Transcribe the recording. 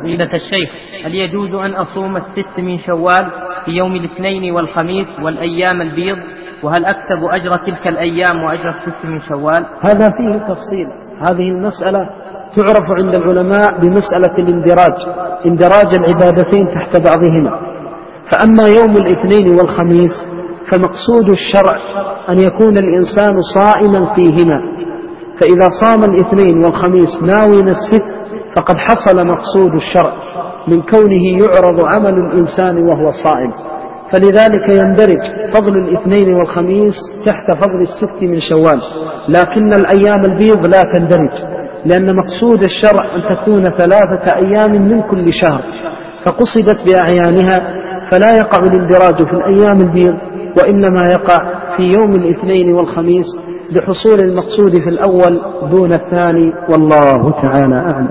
فضيلة الشيخ هل يجوز أن أصوم الست من شوال في يوم الاثنين والخميس والأيام البيض؟ وهل أكسب أجر تلك الأيام وأجر الست من شوال؟ هذا فيه تفصيل. هذه المسألة تعرف عند العلماء بمسألة الاندراج. اندراج العبادتين تحت بعضهما. فأما يوم الاثنين والخميس فمقصود الشرع أن يكون الإنسان صائما فيهما. فإذا صام الاثنين والخميس ناوي الست فقد حصل مقصود الشرع من كونه يعرض عمل الإنسان وهو صائم. فلذلك يندرج فضل الاثنين والخميس تحت فضل الست من شوال. لكن الأيام البيض لا تندرج لأن مقصود الشرع أن تكون ثلاثة أيام من كل شهر. فقصدت بأعيانها فلا يقع الاندراج في الأيام البيض وإنما يقع في يوم الاثنين والخميس لحصول المقصود في الأول دون الثاني. والله تعالى أعلم.